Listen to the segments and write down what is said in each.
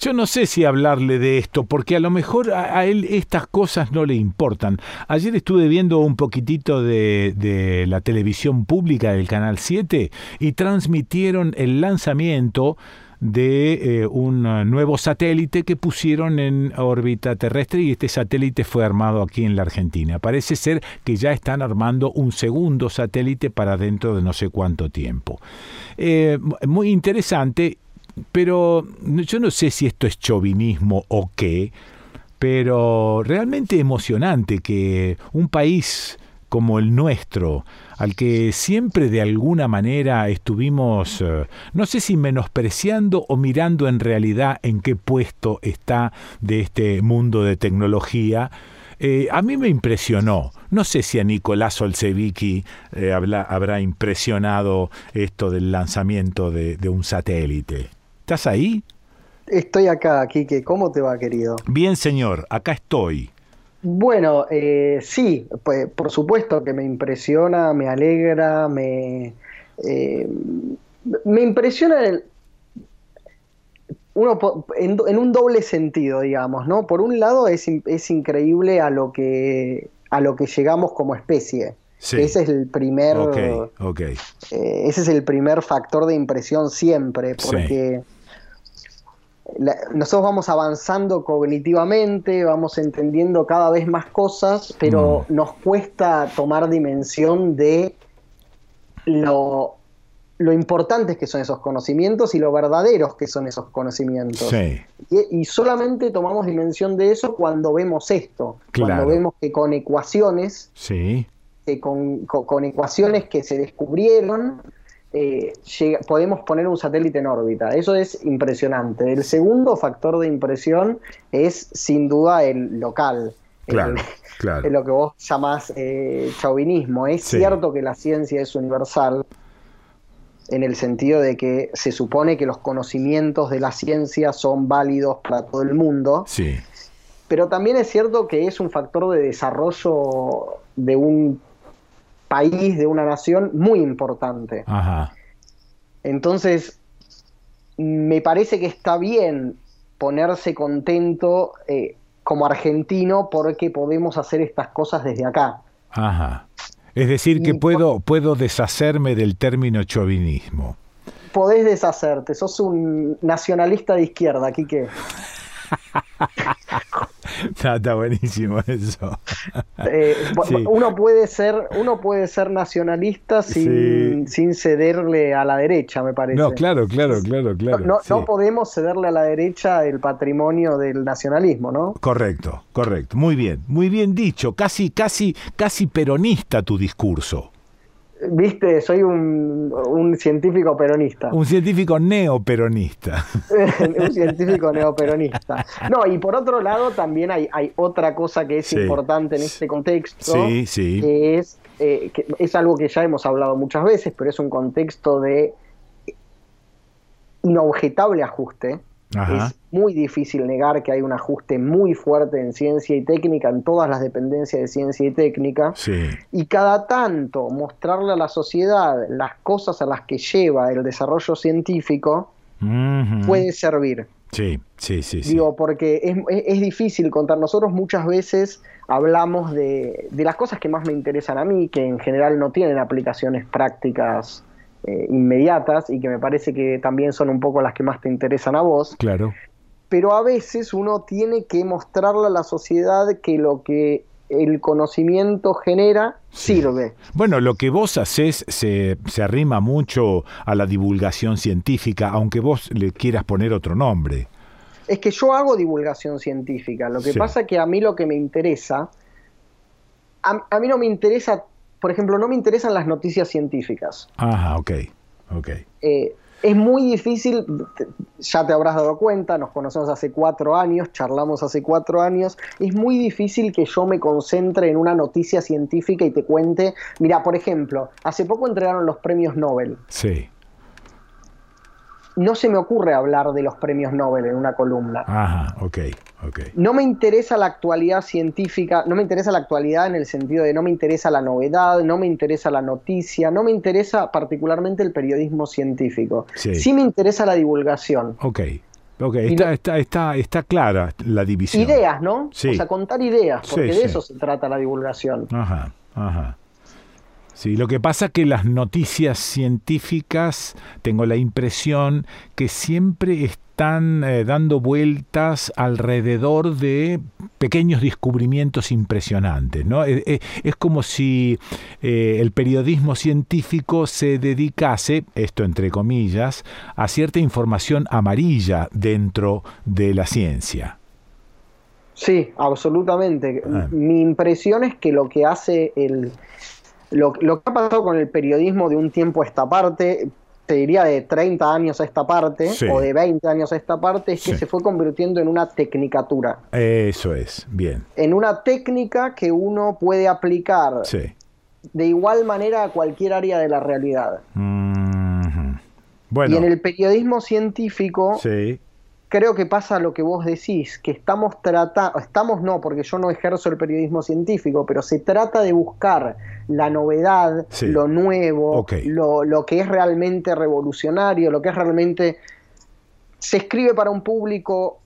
Yo no sé si hablarle de esto, porque a lo mejor a, él estas cosas no le importan. Ayer estuve viendo un poquitito de, la televisión pública del Canal 7 y transmitieron el lanzamiento de eh, un nuevo satélite que pusieron en órbita terrestre y este satélite fue armado aquí en la Argentina. Parece ser que ya están armando un segundo satélite para dentro de no sé cuánto tiempo. Eh, muy interesante pero yo no sé si esto es chauvinismo o qué, pero realmente emocionante que un país como el nuestro, al que siempre de alguna manera estuvimos, eh, no sé si menospreciando o mirando en realidad en qué puesto está de este mundo de tecnología, eh, a mí me impresionó. No sé si a Nicolás Olsevicki eh, habrá impresionado esto del lanzamiento de un satélite. ¿Estás ahí? Estoy acá, Kike. ¿Cómo te va, querido? Bien, señor. Acá estoy. Bueno, eh, sí, pues por supuesto que me impresiona, me alegra, me, eh, me impresiona el, uno en, un doble sentido, digamos, ¿no? Por un lado es, es increíble a lo que a lo que llegamos como especie. Ese es el primer. Okay, eh, ese es el primer factor de impresión siempre, porque nosotros vamos avanzando cognitivamente, vamos entendiendo cada vez más cosas, pero mm. nos cuesta tomar dimensión de lo, lo importantes que son esos conocimientos y lo verdaderos que son esos conocimientos. Y, solamente tomamos dimensión de eso cuando vemos esto, cuando vemos que con ecuaciones, que con, con ecuaciones que se descubrieron, eh, podemos poner un satélite en órbita. Eso es impresionante. El segundo factor de impresión es sin duda el local. Claro, lo que vos llamás eh, chauvinismo. Es cierto que la ciencia es universal en el sentido de que se supone que los conocimientos de la ciencia son válidos para todo el mundo. Sí. Pero también es cierto que es un factor de desarrollo de un país, de una nación muy importante. Entonces, me parece que está bien ponerse contento eh, como argentino porque podemos hacer estas cosas desde acá. Ajá. Es decir, que puedo, puedo deshacerme del término chauvinismo. Podés deshacerte, sos un nacionalista de izquierda, Quique. está, buenísimo eso. Eh, uno, puede ser, uno puede ser nacionalista sin, sin, cederle a la derecha, me parece. No, claro, claro, claro, claro. No, no, podemos cederle a la derecha el patrimonio del nacionalismo, ¿no? Correcto, correcto. Muy bien, muy bien dicho. Casi, casi, casi peronista tu discurso. Viste, soy un, científico peronista. Un científico neoperonista. un científico neoperonista. No, y por otro lado también hay, hay otra cosa que es importante en este contexto. Sí, sí. Que es, eh, que es algo que ya hemos hablado muchas veces, pero es un contexto de inobjetable ajuste. Es muy difícil negar que hay un ajuste muy fuerte en ciencia y técnica, en todas las dependencias de ciencia y técnica. Y cada tanto mostrarle a la sociedad las cosas a las que lleva el desarrollo científico puede servir. Sí, sí, sí. Digo, porque es, es, difícil contar. Nosotros muchas veces hablamos de, de las cosas que más me interesan a mí, que en general no tienen aplicaciones prácticas eh, inmediatas y que me parece que también son un poco las que más te interesan a vos. Claro. Pero a veces uno tiene que mostrarle a la sociedad que lo que el conocimiento genera sirve. Bueno, lo que vos haces se, se, arrima mucho a la divulgación científica, aunque vos le quieras poner otro nombre. Es que yo hago divulgación científica. Lo que pasa es que a mí lo que me interesa, a, a mí no me interesa por ejemplo, no me interesan las noticias científicas. Ajá, ok, ok. Eh, es muy difícil, ya te habrás dado cuenta, nos conocemos hace cuatro años, charlamos hace cuatro años, es muy difícil que yo me concentre en una noticia científica y te cuente, mira, por ejemplo, hace poco entregaron los premios Nobel. Sí no se me ocurre hablar de los premios Nobel en una columna. Ajá, ok, ok. No me interesa la actualidad científica, no me interesa la actualidad en el sentido de no me interesa la novedad, no me interesa la noticia, no me interesa particularmente el periodismo científico. Sí, me interesa la divulgación. Ok. Ok, está, está, está, está clara la división. Ideas, ¿no? Sí. O sea, contar ideas, porque Sí, de eso se trata la divulgación. Ajá, ajá. Sí, lo que pasa que las noticias científicas, tengo la impresión que siempre están eh, dando vueltas alrededor de pequeños descubrimientos impresionantes, ¿no? Eh, eh, es como si eh, el periodismo científico se dedicase, esto entre comillas, a cierta información amarilla dentro de la ciencia. Sí, absolutamente. Ah. Mi impresión es que lo que hace el. Lo, lo que ha pasado con el periodismo de un tiempo a esta parte, te diría de 30 años a esta parte, Sí. o de 20 años a esta parte, es que Sí. se fue convirtiendo en una tecnicatura. Eso es, bien. En una técnica que uno puede aplicar Sí. de igual manera a cualquier área de la realidad. Bueno, Y en el periodismo científico, sí, creo que pasa lo que vos decís, que estamos tratando, estamos no, porque yo no ejerzo el periodismo científico, pero se trata de buscar la novedad, Sí. lo nuevo, lo, lo que es realmente revolucionario, lo que es realmente... Se escribe para un público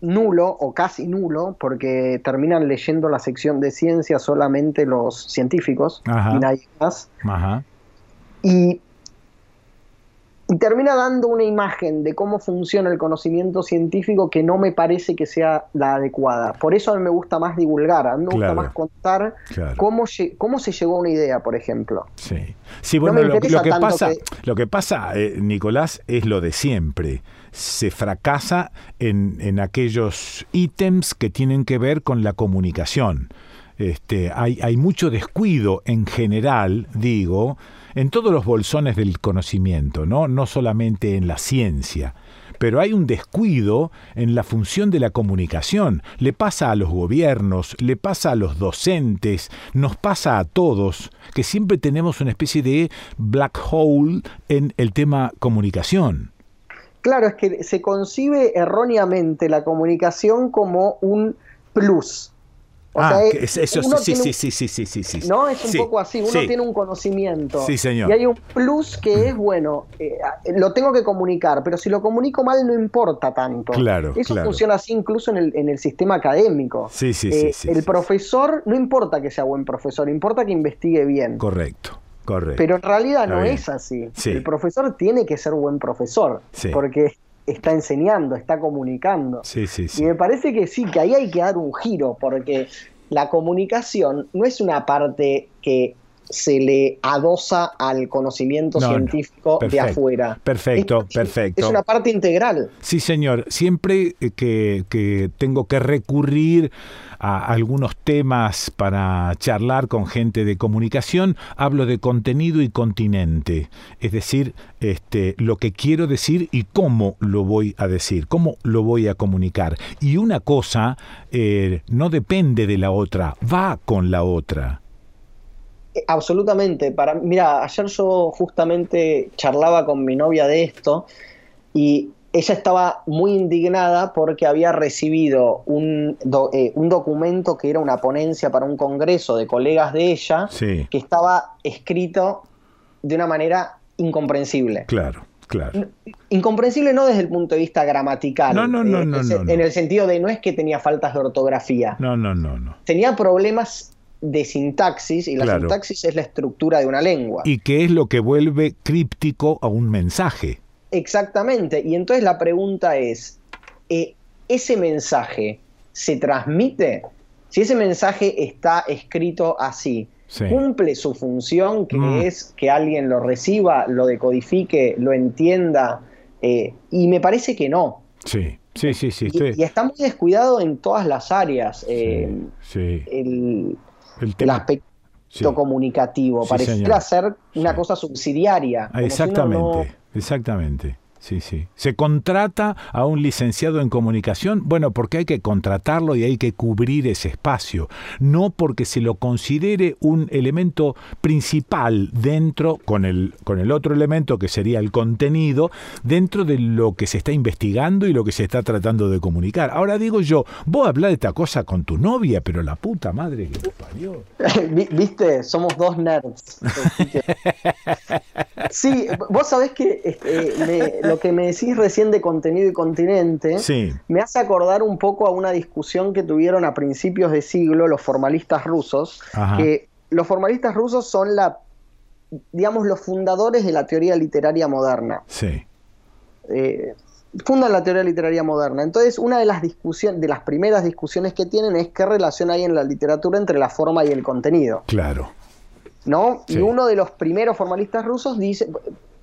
nulo o casi nulo, porque terminan leyendo la sección de ciencia solamente los científicos Ajá. y nadie más. ajá, Y, y termina dando una imagen de cómo funciona el conocimiento científico que no me parece que sea la adecuada. Por eso a mí me gusta más divulgar, a mí me Claro. gusta más contar claro. cómo, cómo se llegó a una idea, por ejemplo. Sí, sí No bueno, lo, que pasa, que- lo que pasa, eh, Nicolás, es lo de siempre. Se fracasa en, en aquellos ítems que tienen que ver con la comunicación. Este, hay, hay mucho descuido en general, digo, en todos los bolsones del conocimiento, ¿no? no solamente en la ciencia. Pero hay un descuido en la función de la comunicación. Le pasa a los gobiernos, le pasa a los docentes, nos pasa a todos, que siempre tenemos una especie de black hole en el tema comunicación. Claro, es que se concibe erróneamente la comunicación como un plus. O ah, sea, que es- eso sí, sí, un- sí, sí, sí, sí, sí. ¿No? Es un Sí, poco así. Uno sí. tiene un conocimiento. Sí, señor. Y hay un plus que es, bueno, eh, lo tengo que comunicar, pero si lo comunico mal no importa tanto. Claro, Eso claro. funciona así incluso en el, en el sistema académico. Sí, sí, Eh, sí, sí, el profesor, no importa que sea buen profesor, importa que investigue bien. Correcto, correcto. Pero en realidad no es así. Sí. El profesor tiene que ser buen profesor, Sí. porque está enseñando, está comunicando. Sí, sí, Y sí. me parece que sí, que ahí hay que dar un giro, porque la comunicación no es una parte que se le adosa al conocimiento No, no. científico de afuera. Perfecto, Es- perfecto. Es una parte integral. Sí, señor. Siempre eh, que, que tengo que recurrir a algunos temas para charlar con gente de comunicación, hablo de contenido y continente. Es decir, este, lo que quiero decir y cómo lo voy a decir, cómo lo voy a comunicar. Y una cosa eh, no depende de la otra, va con la otra. Absolutamente. Para, mira, ayer yo justamente charlaba con mi novia de esto y ella estaba muy indignada porque había recibido un, do- eh, un documento que era una ponencia para un congreso de colegas de ella Sí, que estaba escrito de una manera incomprensible. claro, claro. Incomprensible no desde el punto de vista gramatical, No, no, no, eh, no, en, no, no. en el sentido de no es que tenía faltas de ortografía, No, no, no, no. tenía problemas de sintaxis y la Claro. sintaxis es la estructura de una lengua. Y qué es lo que vuelve críptico a un mensaje. Exactamente, y entonces la pregunta es, eh, ¿ese mensaje se transmite? Si ese mensaje está escrito así, Sí. ¿cumple su función que Mm. es que alguien lo reciba, lo decodifique, lo entienda? Eh, y me parece que no. Sí, sí, sí, sí. Y- Y, está muy descuidado en todas las áreas. eh, sí, el, el el tema. aspecto comunicativo. Pareciera ser una cosa subsidiaria. Ah, si Exactamente, no- exactamente. Sí, sí. ¿Se contrata a un licenciado en comunicación? Bueno, porque hay que contratarlo y hay que cubrir ese espacio. No porque se lo considere un elemento principal dentro, con el, con el otro elemento que sería el contenido, dentro de lo que se está investigando y lo que se está tratando de comunicar. Ahora digo yo, vos hablar de esta cosa con tu novia, pero la puta madre que te parió. Vi- ¿Viste? Somos dos nerds. Sí, vos sabés que este, me- lo que me decís recién de contenido y continente Sí. me hace acordar un poco a una discusión que tuvieron a principios de siglo los formalistas rusos, Ajá. que los formalistas rusos son la, digamos, los fundadores de la teoría literaria moderna. Sí. Eh, fundan la teoría literaria moderna. Entonces, una de las discusiones, de las primeras discusiones que tienen es qué relación hay en la literatura entre la forma y el contenido. Claro. ¿no? Sí. Y uno de los primeros formalistas rusos dice,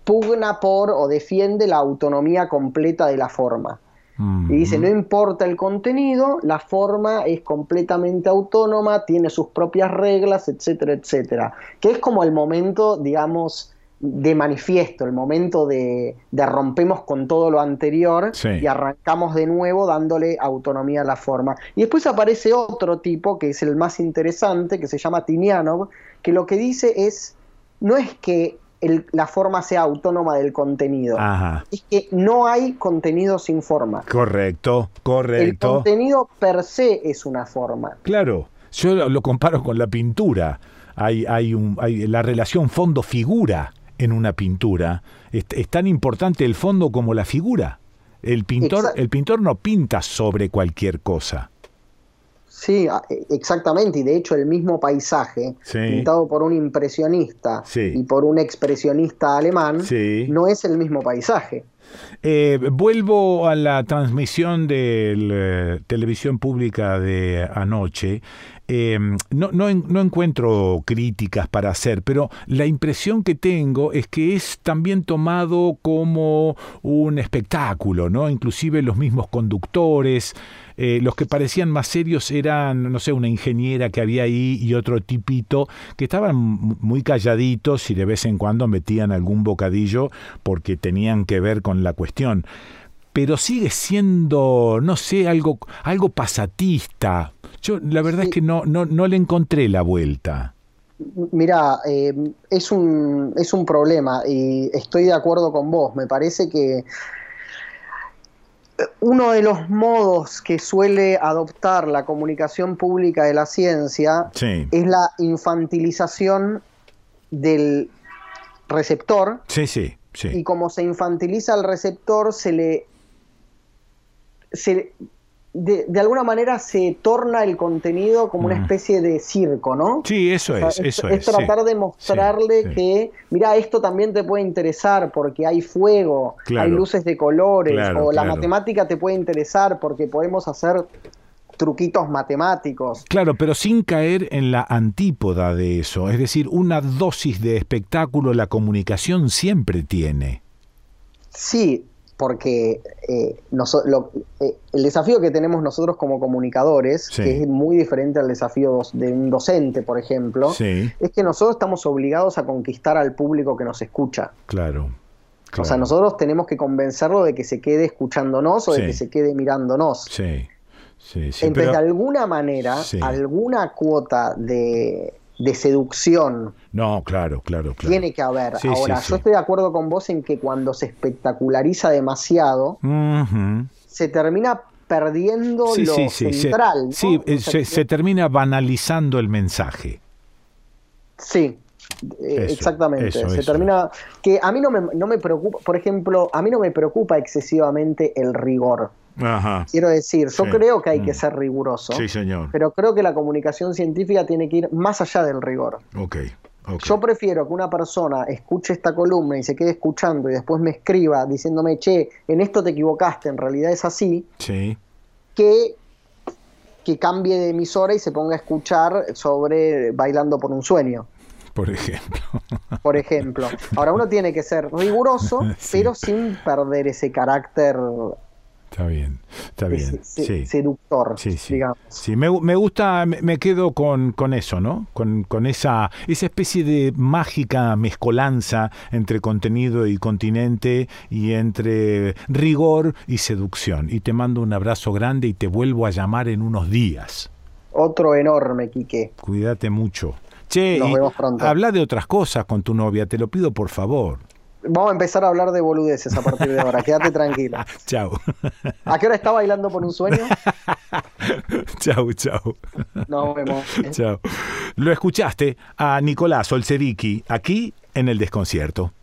pugna por o defiende la autonomía completa de la forma. Mm, Y dice, no importa el contenido, la forma es completamente autónoma, tiene sus propias reglas, etcétera, etcétera. Que es como el momento, digamos, de manifiesto, el momento de, de rompemos con todo lo anterior Sí. y arrancamos de nuevo dándole autonomía a la forma. Y después aparece otro tipo, que es el más interesante, que se llama Tinianov, que lo que dice es, no es que el- la forma sea autónoma del contenido, Ajá. es que no hay contenido sin forma. Correcto, El correcto. contenido per se es una forma. Claro, yo lo, comparo con la pintura. Hay, hay, un, hay la relación fondo-figura en una pintura. Es, es tan importante el fondo como la figura. El pintor, el pintor no pinta sobre cualquier cosa. Sí, e- exactamente. Y de hecho el mismo paisaje, Sí. pintado por un impresionista Sí. y por un expresionista alemán, Sí. no es el mismo paisaje. Eh, vuelvo a la transmisión de la televisión pública de anoche. Eh, no, no no encuentro críticas para hacer, pero la impresión que tengo es que es también tomado como un espectáculo, ¿no? Inclusive los mismos conductores, eh, los que parecían más serios eran, no sé, una ingeniera que había ahí y otro tipito que estaban muy calladitos y de vez en cuando metían algún bocadillo porque tenían que ver con la cuestión. Pero sigue siendo, no sé, algo, algo pasatista. Yo la verdad Sí. es que no, no, no le encontré la vuelta. Mira, eh, es, un, es un problema y estoy de acuerdo con vos. Me parece que uno de los modos que suele adoptar la comunicación pública de la ciencia Sí, es la infantilización del receptor sí, sí, y sí. como se infantiliza al receptor, se le. Se- de, de alguna manera se torna el contenido como una Mm. especie de circo, ¿no? Sí, eso O sea, es, eso es es. tratar sí. de mostrarle Sí, sí. que, mira, esto también te puede interesar porque hay fuego, Claro. hay luces de colores, Claro, o la claro. matemática te puede interesar porque podemos hacer truquitos matemáticos. Claro, pero sin caer en la antípoda de eso. Es decir, una dosis de espectáculo la comunicación siempre tiene. Sí, porque eh, lo- eh, el desafío que tenemos nosotros como comunicadores, Sí. que es muy diferente al desafío de un docente, por ejemplo, Sí, es que nosotros estamos obligados a conquistar al público que nos escucha. claro. O sea, nosotros tenemos que convencerlo de que se quede escuchándonos o Sí. de que se quede mirándonos. Sí, sí. Entonces, de alguna manera, alguna cuota de, de seducción No, claro, claro, claro. tiene que haber. Sí, Ahora, sí, sí. yo estoy de acuerdo con vos en que cuando se espectaculariza demasiado, se termina perdiendo lo se- central. eh, se, se termina banalizando el mensaje. sí, eh, Eso, exactamente. eso, se eso. termina. Que a mí no me, no me preocupa, por ejemplo, a mí no me preocupa excesivamente el rigor. Ajá. Quiero decir, yo Sí. creo que hay que Mm. ser riguroso, Sí, señor. pero creo que la comunicación científica tiene que ir más allá del rigor. Ok. Yo prefiero que una persona escuche esta columna y se quede escuchando y después me escriba diciéndome, che, en esto te equivocaste, en realidad es así, Sí, que, que cambie de emisora y se ponga a escuchar sobre Bailando por un sueño, por ejemplo. por ejemplo. Ahora uno tiene que ser riguroso, Sí. pero sin perder ese carácter Está bien, está bien. se- Sí. seductor, Sí, sí. digamos. Sí, me, me gusta, me, me quedo con, con eso, ¿no? Con, con esa, esa especie de mágica mezcolanza entre contenido y continente y entre rigor y seducción. Y te mando un abrazo grande y te vuelvo a llamar en unos días. Otro enorme, Quique. Cuídate mucho. Che, Nos y vemos pronto. habla de otras cosas con tu novia, te lo pido por favor. Vamos a empezar a hablar de boludeces a partir de ahora, quédate tranquilo. Chao. ¿A qué hora está bailando por un sueño? chao, chao. Nos vemos. Chao. Lo escuchaste a Nicolás Olsevicki aquí en el desconcierto.